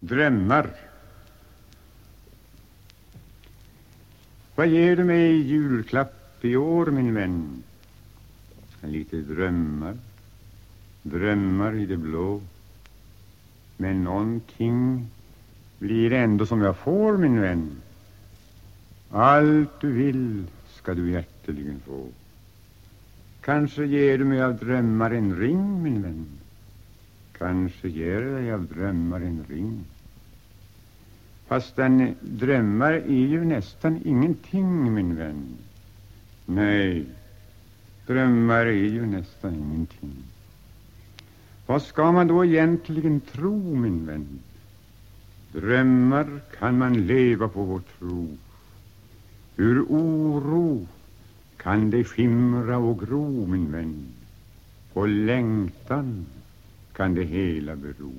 Drömmar. Vad ger du mig i julklapp i år, min vän? Lite drömmar, drömmar i det blå. Men någonting blir ändå som jag får, min vän. Allt du vill ska du hjärteligen få. Kanske ger du mig av drömmar en ring, min vän. Kanske ger dig av drömmar en ring. Fast den drömmar är ju nästan ingenting, min vän. Nej, drömmar är ju nästan ingenting. Vad ska man då egentligen tro, min vän? Drömmar kan man leva på vår tro. Ur oro kan det skimra och gro, min vän. På längtan kan det hela bero.